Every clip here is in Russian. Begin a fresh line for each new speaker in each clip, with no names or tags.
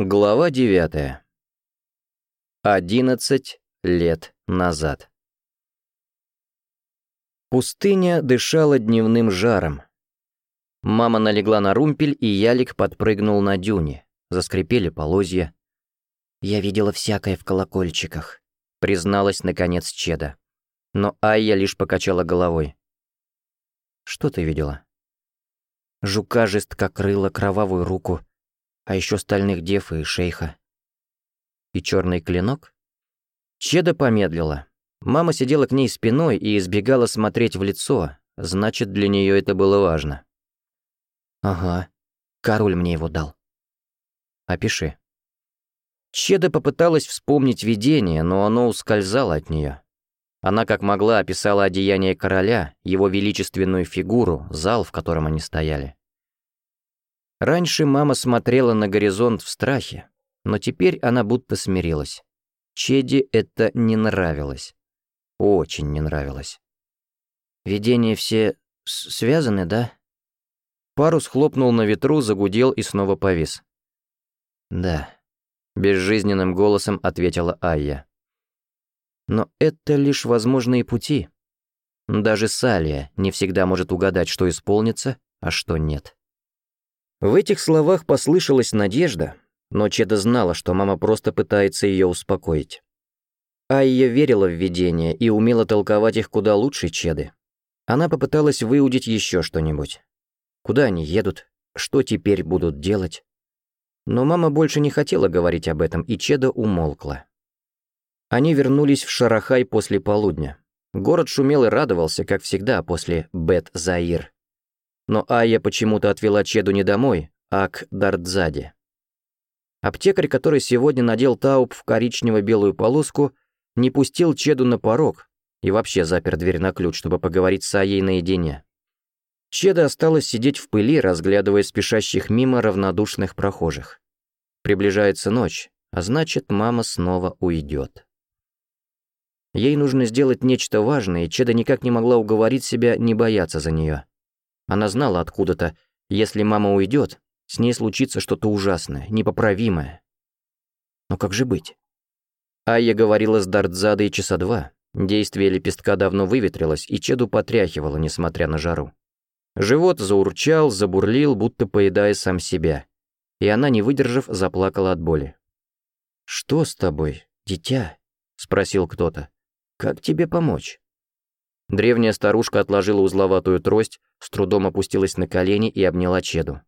Глава 9. 11 лет назад. Пустыня дышала дневным жаром. Мама налегла на румпель, и ялик подпрыгнул на дюне. Заскрипели полозья. «Я видела всякое в колокольчиках», — призналась наконец Чеда. Но Айя лишь покачала головой. «Что ты видела?» «Жука жесткокрыла, кровавую руку», а еще стальных дев и шейха. И черный клинок? Чеда помедлила. Мама сидела к ней спиной и избегала смотреть в лицо, значит, для нее это было важно. Ага, король мне его дал. Опиши. Чеда попыталась вспомнить видение, но оно ускользало от нее. Она как могла описала одеяние короля, его величественную фигуру, зал, в котором они стояли. Раньше мама смотрела на горизонт в страхе, но теперь она будто смирилась. Чеди это не нравилось. Очень не нравилось. «Видения все связаны, да?» Парус хлопнул на ветру, загудел и снова повис. «Да», — безжизненным голосом ответила Айя. «Но это лишь возможные пути. Даже Салия не всегда может угадать, что исполнится, а что нет». В этих словах послышалась надежда, но Чеда знала, что мама просто пытается ее успокоить. Айя верила в видения и умела толковать их куда лучше Чеды. Она попыталась выудить еще что-нибудь. Куда они едут? Что теперь будут делать? Но мама больше не хотела говорить об этом, и Чеда умолкла. Они вернулись в Шарахай после полудня. Город шумел и радовался, как всегда, после Бет-Заир но Ая почему-то отвела Чеду не домой, а к Дартзаде. Аптекарь, который сегодня надел тауп в коричнево-белую полоску, не пустил Чеду на порог и вообще запер дверь на ключ, чтобы поговорить с Аей наедине. Чеда осталась сидеть в пыли, разглядывая спешащих мимо равнодушных прохожих. Приближается ночь, а значит, мама снова уйдет. Ей нужно сделать нечто важное, и Чеда никак не могла уговорить себя не бояться за нее. Она знала откуда-то, если мама уйдет, с ней случится что-то ужасное, непоправимое. Но как же быть? Айя говорила с Дартзадой часа два. Действие лепестка давно выветрилось, и Чеду потряхивало, несмотря на жару. Живот заурчал, забурлил, будто поедая сам себя. И она, не выдержав, заплакала от боли. «Что с тобой, дитя?» — спросил кто-то. «Как тебе помочь?» Древняя старушка отложила узловатую трость, с трудом опустилась на колени и обняла Чеду.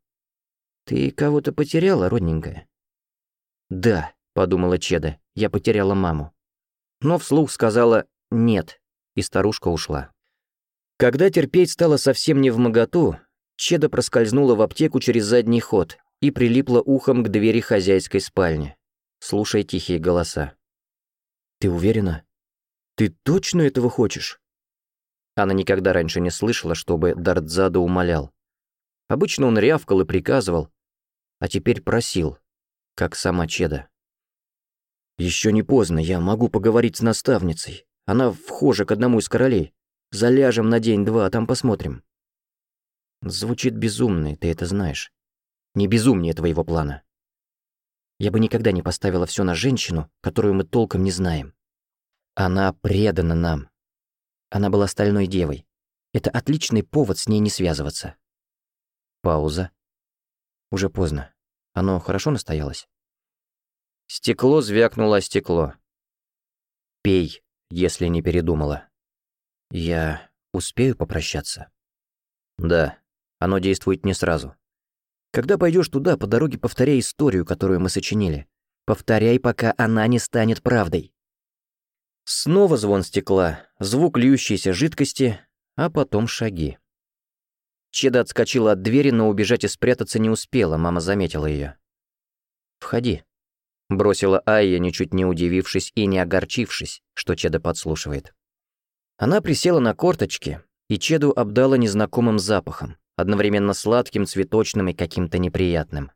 «Ты кого-то потеряла, родненькая?» «Да», — подумала Чеда, — «я потеряла маму». Но вслух сказала «нет», и старушка ушла. Когда терпеть стало совсем не в моготу, Чеда проскользнула в аптеку через задний ход и прилипла ухом к двери хозяйской спальни, слушая тихие голоса. «Ты уверена? Ты точно этого хочешь?» Она никогда раньше не слышала, чтобы Дардзада умолял. Обычно он рявкал и приказывал, а теперь просил, как сама Чеда. «Еще не поздно, я могу поговорить с наставницей. Она вхожа к одному из королей. Заляжем на день-два, а там посмотрим». Звучит безумно, ты это знаешь. Не безумнее твоего плана. Я бы никогда не поставила все на женщину, которую мы толком не знаем. Она предана нам. Она была стальной девой. Это отличный повод с ней не связываться. Пауза. Уже поздно. Оно хорошо настоялось? Стекло звякнуло стекло. «Пей, если не передумала». «Я успею попрощаться?» «Да, оно действует не сразу. Когда пойдешь туда, по дороге повторяй историю, которую мы сочинили. Повторяй, пока она не станет правдой. Снова звон стекла, звук льющейся жидкости, а потом шаги. Чеда отскочила от двери, но убежать и спрятаться не успела, мама заметила ее. «Входи», — бросила Айя, ничуть не удивившись и не огорчившись, что Чеда подслушивает. Она присела на корточки, и Чеду обдала незнакомым запахом, одновременно сладким, цветочным и каким-то неприятным.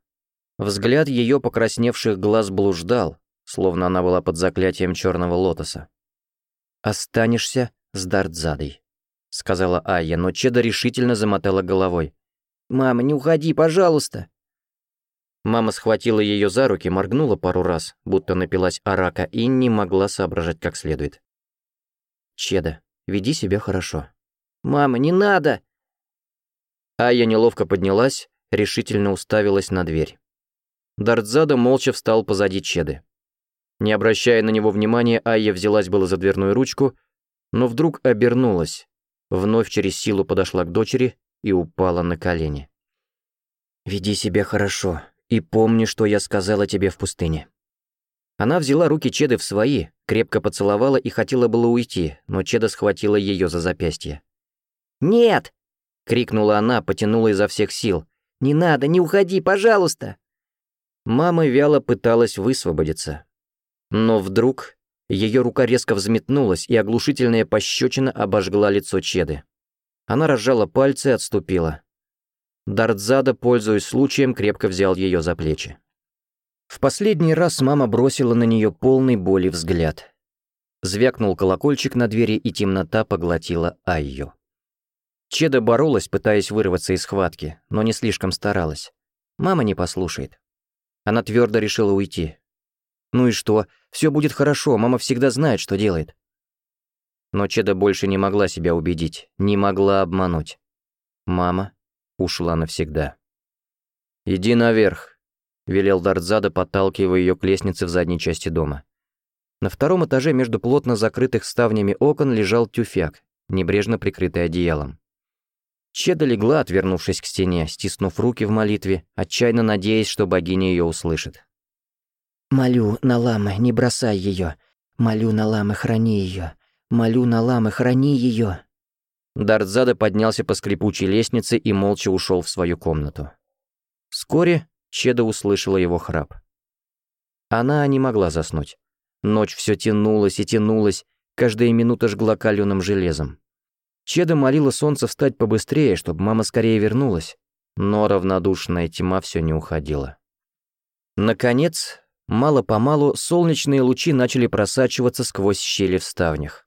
Взгляд ее покрасневших глаз блуждал, словно она была под заклятием черного лотоса. «Останешься с Дартзадой», — сказала Айя, но Чеда решительно замотала головой. «Мама, не уходи, пожалуйста!» Мама схватила ее за руки, моргнула пару раз, будто напилась арака и не могла соображать как следует. «Чеда, веди себя хорошо». «Мама, не надо!» Айя неловко поднялась, решительно уставилась на дверь. Дартзада молча встал позади Чеды. Не обращая на него внимания, Айя взялась было за дверную ручку, но вдруг обернулась, вновь через силу подошла к дочери и упала на колени. «Веди себя хорошо и помни, что я сказала тебе в пустыне». Она взяла руки Чеды в свои, крепко поцеловала и хотела было уйти, но Чеда схватила ее за запястье.
«Нет!»
— крикнула она, потянула изо всех сил.
«Не надо, не уходи, пожалуйста!»
Мама вяло пыталась высвободиться, но вдруг ее рука резко взметнулась, и оглушительная пощечина обожгла лицо Чеды. Она разжала пальцы и отступила. Дартзада, пользуясь случаем, крепко взял ее за плечи. В последний раз мама бросила на нее полный боли взгляд. Звякнул колокольчик на двери, и темнота поглотила Айю. Чеда боролась, пытаясь вырваться из схватки, но не слишком старалась. Мама не послушает. Она твердо решила уйти. Ну и что? Все будет хорошо, мама всегда знает, что делает. Но Чеда больше не могла себя убедить, не могла обмануть. Мама ушла навсегда. «Иди наверх», — велел Дартзада, подталкивая ее к лестнице в задней части дома. На втором этаже между плотно закрытых ставнями окон лежал тюфяк, небрежно прикрытый одеялом. Чеда легла, отвернувшись к стене, стиснув руки в молитве, отчаянно надеясь, что богиня ее услышит.
Молю, Налама, не бросай ее. Молю, Налама, храни ее. Молю, Налама, храни ее.
Дартзада поднялся по скрипучей лестнице и молча ушел в свою комнату. Вскоре Чеда услышала его храп. Она не могла заснуть. Ночь все тянулась и тянулась, каждая минута жгла каленым железом. Чеда молила солнце встать побыстрее, чтобы мама скорее вернулась, но равнодушная тьма все не уходила. Наконец, Мало-помалу солнечные лучи начали просачиваться сквозь щели в ставнях.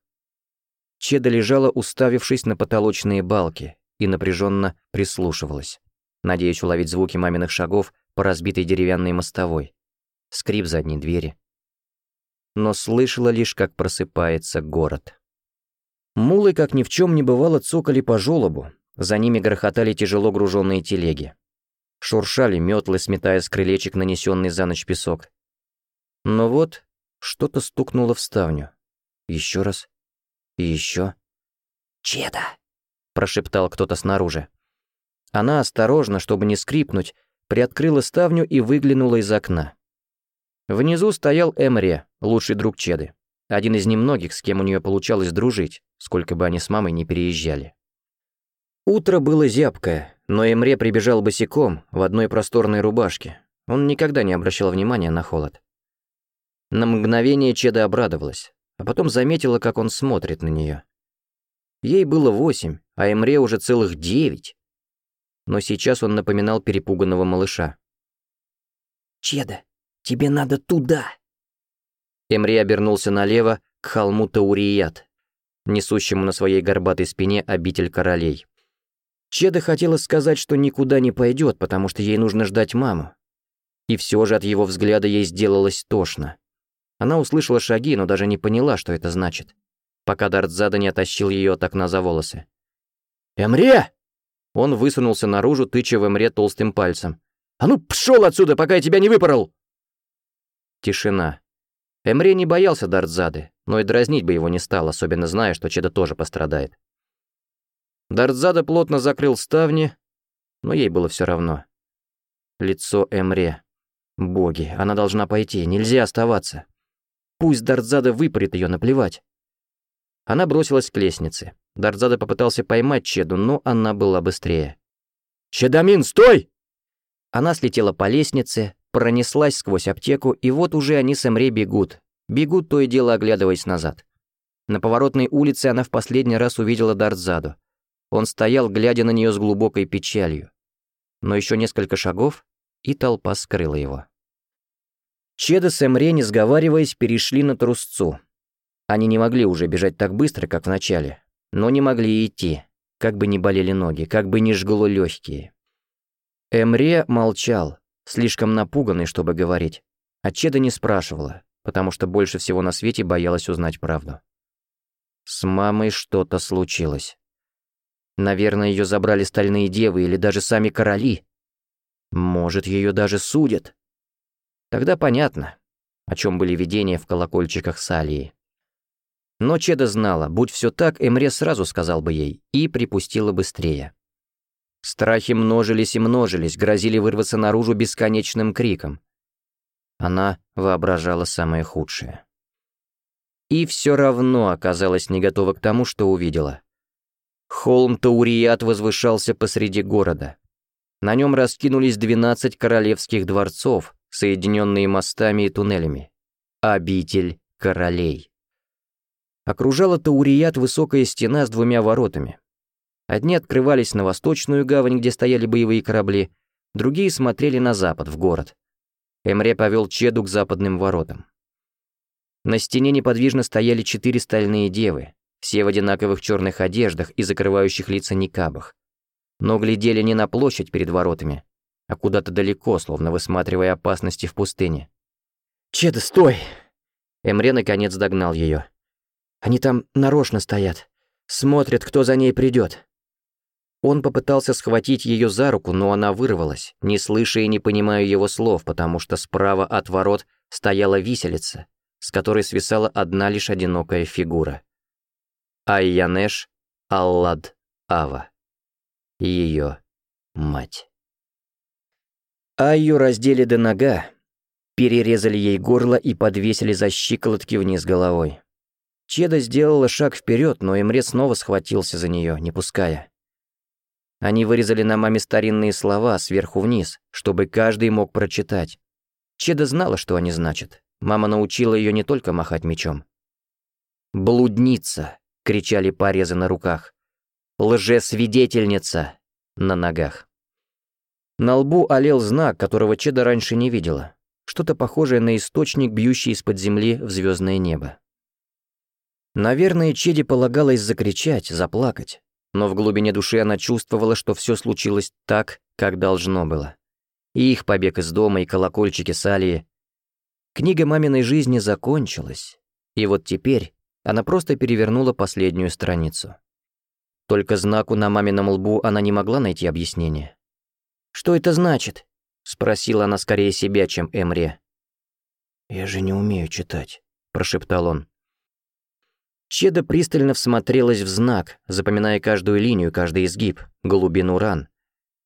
Чеда лежала, уставившись на потолочные балки, и напряженно прислушивалась, надеясь уловить звуки маминых шагов по разбитой деревянной мостовой, скрип задней двери. Но слышала лишь, как просыпается город. Мулы, как ни в чем не бывало, цокали по жёлобу, за ними грохотали тяжело груженные телеги. Шуршали метлы, сметая с крылечек нанесенный за ночь песок. Но вот что-то стукнуло в ставню. Еще раз. И еще.
«Чеда!»
– прошептал кто-то снаружи. Она осторожно, чтобы не скрипнуть, приоткрыла ставню и выглянула из окна. Внизу стоял Эмре, лучший друг Чеды. Один из немногих, с кем у нее получалось дружить, сколько бы они с мамой не переезжали. Утро было зябкое, но Эмре прибежал босиком в одной просторной рубашке. Он никогда не обращал внимания на холод. На мгновение Чеда обрадовалась, а потом заметила, как он смотрит на нее. Ей было восемь, а Эмре уже целых девять. Но сейчас он напоминал перепуганного малыша.
«Чеда, тебе надо туда!»
Эмре обернулся налево к холму Таурият, несущему на своей горбатой спине обитель королей. Чеда хотела сказать, что никуда не пойдет, потому что ей нужно ждать маму. И все же от его взгляда ей сделалось тошно. Она услышала шаги, но даже не поняла, что это значит, пока Дартзада не оттащил ее от окна за волосы. «Эмре!» Он высунулся наружу, тыча в Эмре толстым пальцем. «А ну, пшел отсюда, пока я тебя не выпорол!» Тишина. Эмре не боялся Дартзады, но и дразнить бы его не стал, особенно зная, что Чеда тоже пострадает. Дартзада плотно закрыл ставни, но ей было все равно. Лицо Эмре. Боги, она должна пойти, нельзя оставаться. Пусть Дарзада выпарит ее, наплевать. Она бросилась к лестнице. Дарзада попытался поймать Чеду, но она была быстрее. «Чедамин, стой!» Она слетела по лестнице, пронеслась сквозь аптеку, и вот уже они с Эмре бегут. Бегут, то и дело оглядываясь назад. На поворотной улице она в последний раз увидела Дарзаду. Он стоял, глядя на нее с глубокой печалью. Но еще несколько шагов, и толпа скрыла его. Чеда с Эмре, не сговариваясь, перешли на трусцу. Они не могли уже бежать так быстро, как в начале, но не могли идти, как бы ни болели ноги, как бы ни жгло легкие. Эмре молчал, слишком напуганный, чтобы говорить, а Чеда не спрашивала, потому что больше всего на свете боялась узнать правду. С мамой что-то случилось. Наверное, ее забрали стальные девы или даже сами короли. Может, ее даже судят, Тогда понятно, о чем были видения в колокольчиках Салии. Но Чеда знала, будь все так, Эмре сразу сказал бы ей и припустила быстрее. Страхи множились и множились, грозили вырваться наружу бесконечным криком. Она воображала самое худшее. И все равно оказалась не готова к тому, что увидела. Холм Таурият возвышался посреди города. На нем раскинулись 12 королевских дворцов, соединенные мостами и туннелями. Обитель королей. Окружала Таурият высокая стена с двумя воротами. Одни открывались на восточную гавань, где стояли боевые корабли, другие смотрели на запад, в город. Эмре повел Чеду к западным воротам. На стене неподвижно стояли четыре стальные девы, все в одинаковых черных одеждах и закрывающих лица никабах. Но глядели не на площадь перед воротами, а куда-то далеко, словно высматривая опасности в пустыне.
«Чеда, стой!»
Эмре наконец догнал её.
«Они там нарочно стоят. Смотрят, кто за ней придёт.
Он попытался схватить её за руку, но она вырвалась, не слыша и не понимая его слов, потому что справа от ворот стояла виселица, с которой свисала одна лишь одинокая фигура. Айянеш Аллад Ава. её мать. Айю раздели до нога, перерезали ей горло и подвесили за щиколотки вниз головой. Чеда сделала шаг вперед, но Эмре снова схватился за нее, не пуская. Они вырезали на маме старинные слова сверху вниз, чтобы каждый мог прочитать. Чеда знала, что они значат. Мама научила ее не только махать мечом. «Блудница!» — кричали порезы на руках. «Лжесвидетельница!» — на ногах. На лбу олел знак, которого Чеда раньше не видела. Что-то похожее на источник, бьющий из-под земли в звездное небо. Наверное, Чеде полагалось закричать, заплакать. Но в глубине души она чувствовала, что все случилось так, как должно было. И их побег из дома, и колокольчики с Алии. Книга маминой жизни закончилась. И вот теперь она просто перевернула последнюю страницу. Только знаку на мамином лбу она не могла найти объяснение.
Что это значит?»
— спросила она скорее себя, чем Эмре.
«Я же не умею читать», — прошептал он.
Чеда пристально всмотрелась в знак, запоминая каждую линию, каждый изгиб, глубину ран.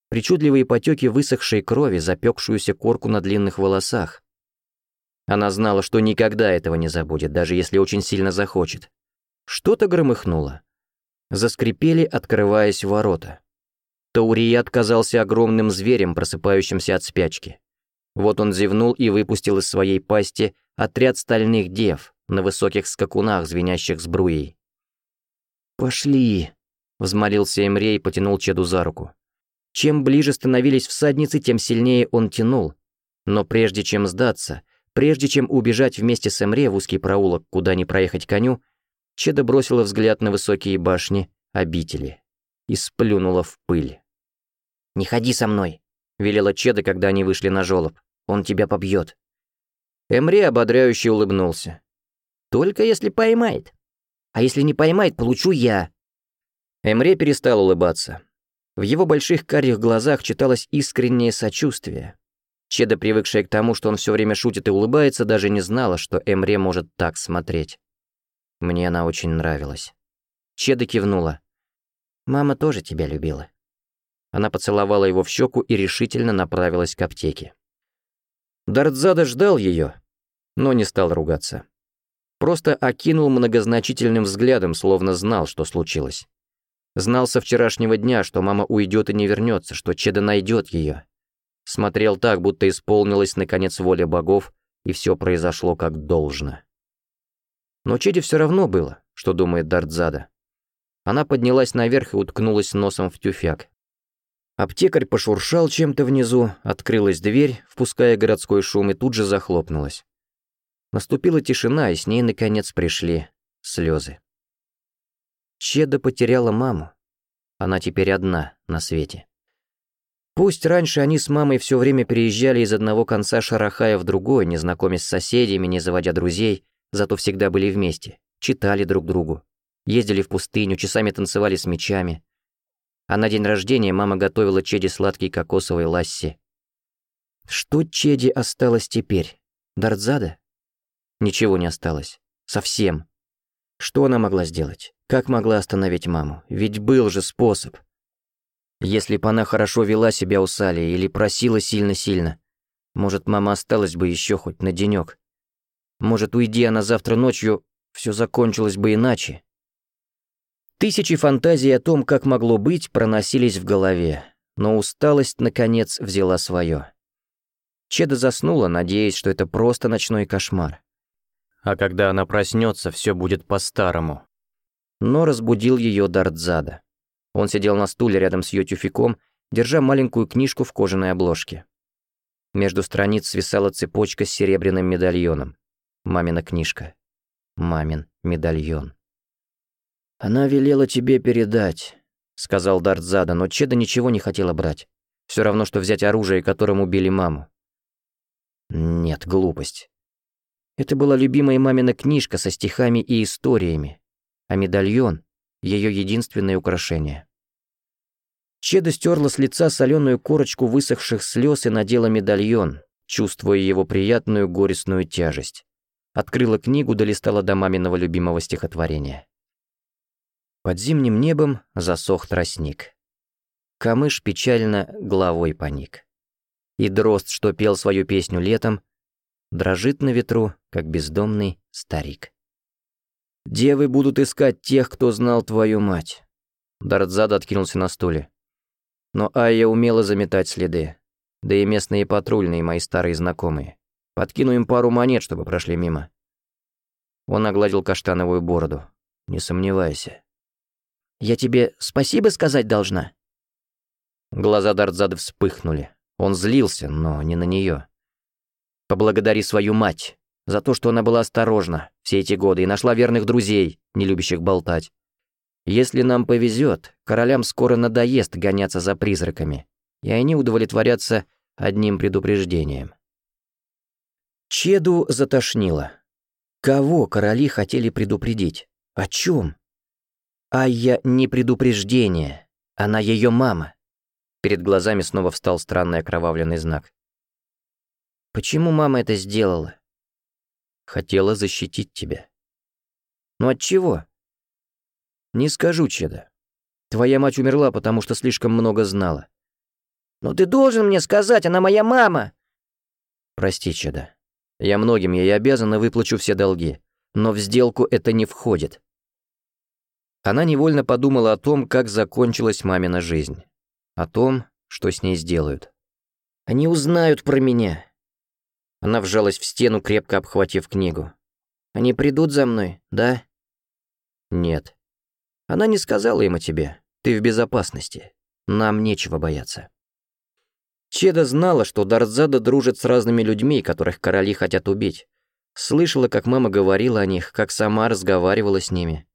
Причудливые потеки высохшей крови, запекшуюся корку на длинных волосах. Она знала, что никогда этого не забудет, даже если очень сильно захочет. Что-то громыхнуло. Заскрипели, открываясь ворота. Таурия отказался огромным зверем, просыпающимся от спячки. Вот он зевнул и выпустил из своей пасти отряд стальных дев на высоких скакунах, звенящих с сбруей.
«Пошли!» — взмолился Эмрей и потянул Чеду за руку. Чем ближе становились всадницы, тем сильнее он тянул. Но прежде чем сдаться, прежде чем убежать вместе с Эмре в узкий проулок, куда не проехать коню, Чеда бросила взгляд на высокие башни обители и сплюнула в пыль.
«Не ходи со мной», — велела Чеда, когда они вышли на жёлоб. «Он тебя побьёт». Эмре ободряюще улыбнулся. «Только если поймает. А если не поймает, получу я». Эмре перестал улыбаться. В его больших карих глазах читалось искреннее сочувствие. Чеда, привыкшая к тому, что он всё время шутит и улыбается, даже не знала, что Эмре может так смотреть. Мне она очень нравилась. Чеда кивнула. «Мама тоже тебя любила». Она поцеловала его в щеку и решительно направилась к аптеке. Дартзада ждал ее, но не стал ругаться. Просто окинул многозначительным взглядом, словно знал, что случилось. Знал со вчерашнего дня, что мама уйдет и не вернется, что Чеда найдет ее. Смотрел так, будто исполнилась, наконец, воля богов, и все произошло как должно. Но Чеде все равно было, что думает Дартзада. Она поднялась наверх и уткнулась носом в тюфяк, Аптекарь пошуршал чем-то внизу, открылась дверь, впуская городской шум, и тут же захлопнулась. Наступила тишина, и с ней, наконец, пришли слезы. Чеда потеряла маму. Она теперь одна на свете.
Пусть раньше они с мамой все время переезжали из одного конца Шарахая в другой, не знакомясь с соседями, не заводя друзей, зато всегда были вместе, читали друг другу, ездили в пустыню, часами танцевали с мечами, а на день рождения мама готовила Чеди сладкий кокосовый ласси. Что Чеди осталось теперь? Дартзада? Ничего не осталось. Совсем. Что она могла сделать? Как могла остановить маму? Ведь был же способ. Если бы она хорошо вела себя у Сали или просила сильно-сильно, может, мама осталась бы еще хоть на денек. Может, уйди она завтра ночью, все закончилось бы иначе. Тысячи фантазий о том, как могло быть, проносились в голове, но усталость, наконец, взяла свое. Чеда заснула, надеясь, что это просто ночной кошмар. А когда она проснется, все будет по-старому. Но разбудил ее Дартзада. Он сидел на стуле рядом с ее тюфяком, держа маленькую книжку в кожаной обложке. Между страниц свисала цепочка с серебряным медальоном. Мамина книжка. Мамин медальон. «Она велела тебе передать», — сказал Дартзада, но Чеда ничего не хотела брать. Все равно, что взять оружие, которым убили маму. Нет, глупость. Это была любимая мамина книжка со стихами и историями, а медальон — ее единственное украшение. Чеда стерла с лица соленую корочку высохших слез и надела медальон, чувствуя его приятную горестную тяжесть. Открыла книгу, долистала до маминого любимого стихотворения. Под зимним небом засох тростник. Камыш печально головой поник. И дрозд, что пел свою песню летом, дрожит на ветру, как бездомный старик. «Девы будут искать тех, кто знал твою мать». Дардзада откинулся на стуле. Но Айя умела заметать следы. Да и местные патрульные, мои старые знакомые. Подкину им пару монет, чтобы прошли мимо. Он огладил каштановую бороду. «Не сомневайся, я тебе спасибо сказать должна?» Глаза Дартзада вспыхнули. Он злился, но не на нее. «Поблагодари свою мать за то, что она была осторожна все эти годы и нашла верных друзей, не любящих болтать. Если нам повезет, королям скоро надоест гоняться за призраками, и они удовлетворятся одним предупреждением». Чеду затошнило. Кого короли хотели предупредить? О чем? Айя не предупреждение. Она ее мама. Перед глазами снова встал странный окровавленный знак. Почему мама это сделала? Хотела защитить тебя. «Ну Но от чего? Не скажу, Чеда. Твоя мать умерла, потому что слишком много знала. Но ты должен мне сказать, она моя мама. Прости, Чеда. Я многим ей обязан и выплачу все долги. Но в сделку это не входит. Она невольно подумала о том, как закончилась мамина жизнь. О том, что с ней сделают. «Они узнают про меня!» Она вжалась в стену, крепко обхватив книгу. «Они придут за мной, да?» «Нет. Она не сказала им о тебе. Ты в безопасности. Нам нечего бояться». Чеда знала, что Дарзада дружит с разными людьми, которых короли хотят убить. Слышала, как мама говорила о них, как сама разговаривала с ними.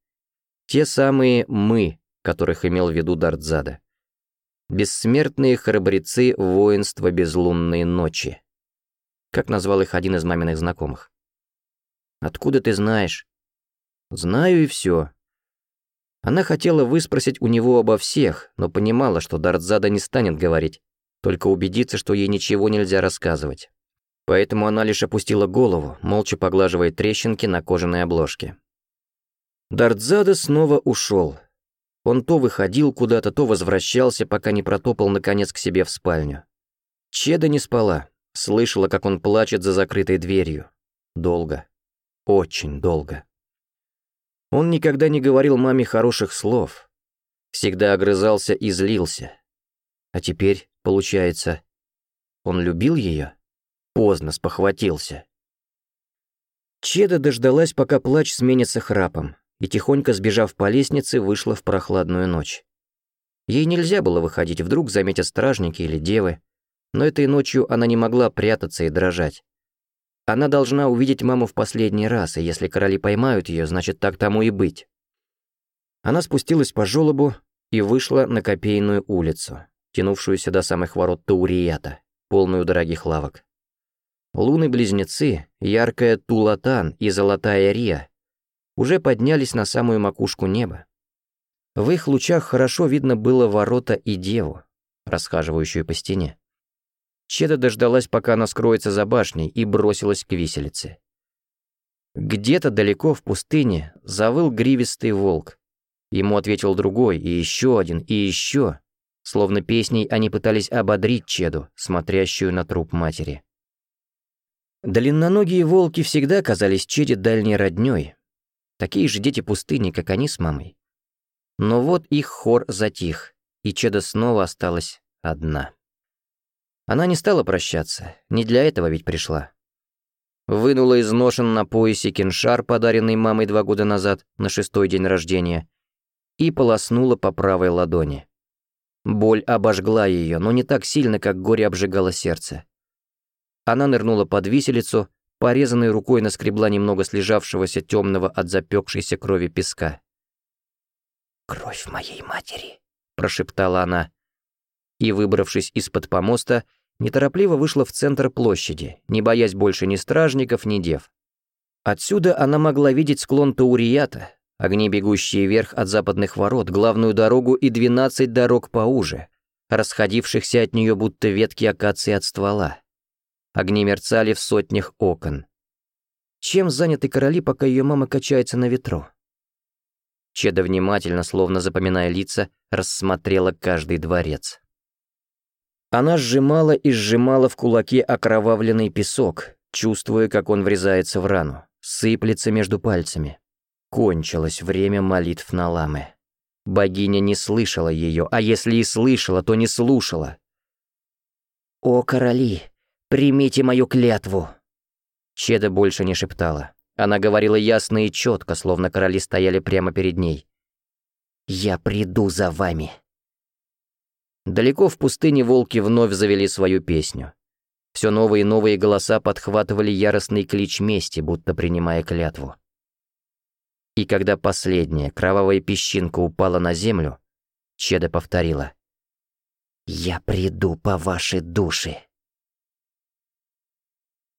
Те самые «мы», которых имел в виду Дартзада. Бессмертные храбрецы воинства безлунной ночи. Как назвал их один из маминых знакомых. «Откуда ты знаешь?» «Знаю и все». Она хотела выспросить у него обо всех, но понимала, что Дартзада не станет говорить, только убедиться, что ей ничего нельзя рассказывать. Поэтому она лишь опустила голову, молча поглаживая трещинки на кожаной обложке. Дардзада снова ушел. Он то выходил куда-то, то возвращался, пока не протопал, наконец, к себе в спальню. Чеда не спала, слышала, как он плачет за закрытой дверью. Долго. Очень долго. Он никогда не говорил маме хороших слов. Всегда огрызался и злился. А теперь, получается, он любил ее? Поздно спохватился. Чеда дождалась, пока плач сменится храпом и, тихонько сбежав по лестнице, вышла в прохладную ночь. Ей нельзя было выходить, вдруг заметят стражники или девы, но этой ночью она не могла прятаться и дрожать. Она должна увидеть маму в последний раз, и если короли поймают ее, значит так тому и быть. Она спустилась по жёлобу и вышла на Копейную улицу, тянувшуюся до самых ворот Таурията, полную дорогих лавок. Луны-близнецы, яркая Тулатан и золотая Рия уже поднялись на самую макушку неба. В их лучах хорошо видно было ворота и деву, расхаживающую по стене. Чеда дождалась, пока она скроется за башней, и бросилась к виселице. Где-то далеко в пустыне завыл гривистый волк. Ему ответил другой, и еще один, и еще. Словно песней они пытались ободрить Чеду, смотрящую на труп матери. Длинноногие волки всегда казались Чеде дальней роднёй, такие же дети пустыни, как они с мамой. Но вот их хор затих, и Чеда снова осталась одна. Она не стала прощаться, не для этого ведь пришла. Вынула из ножен на поясе киншар, подаренный мамой два года назад, на шестой день рождения, и полоснула по правой ладони. Боль обожгла ее, но не так сильно, как горе обжигало сердце. Она нырнула под виселицу, порезанной рукой наскребла немного слежавшегося темного от запекшейся крови песка. «Кровь моей матери», — прошептала она. И, выбравшись из-под помоста, неторопливо вышла в центр площади, не боясь больше ни стражников, ни дев. Отсюда она могла видеть склон Таурията, огни, бегущие вверх от западных ворот, главную дорогу и двенадцать дорог поуже, расходившихся от нее будто ветки акации от ствола. Огни мерцали в сотнях окон. Чем заняты короли, пока ее мама качается на ветру? Чеда внимательно, словно запоминая лица, рассмотрела каждый дворец. Она сжимала и сжимала в кулаке окровавленный песок, чувствуя, как он врезается в рану, сыплется между пальцами. Кончилось время молитв на ламы. Богиня не слышала ее, а если и слышала, то не слушала. «О, короли!» Примите мою клятву!» Чеда больше не шептала. Она говорила ясно и четко, словно короли стояли прямо перед ней. «Я приду за вами!» Далеко в пустыне волки вновь завели свою песню. Все новые и новые голоса подхватывали яростный клич мести, будто принимая клятву. И когда последняя кровавая песчинка упала на землю, Чеда повторила. «Я приду по вашей душе».